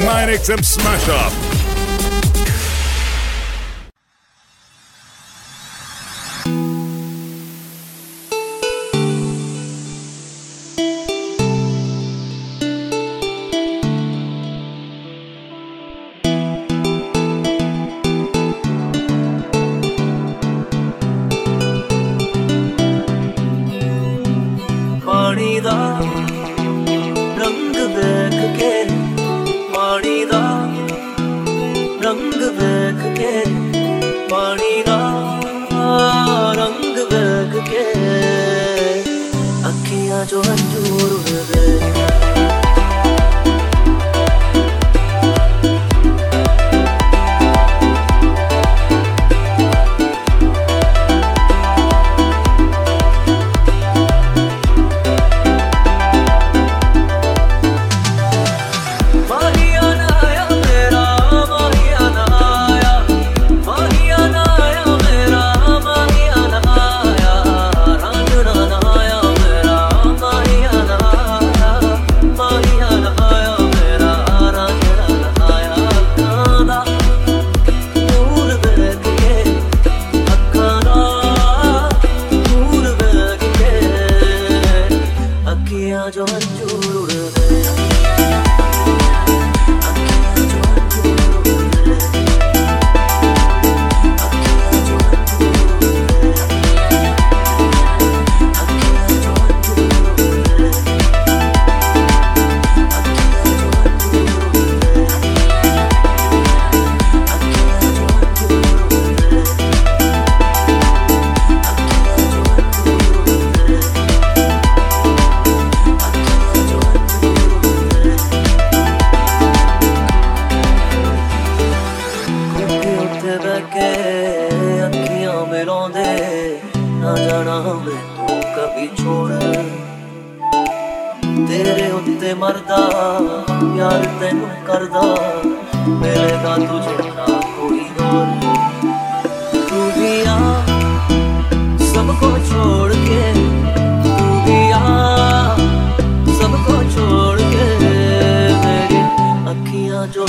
9XM Smash Up. जाना हमें तो कभी छोड़ तेरे उत्ते मरदा यार तेन करदा मिलेगा तुझे ना कोई और तू भी आ सबको छोड़ के अखियाँ जो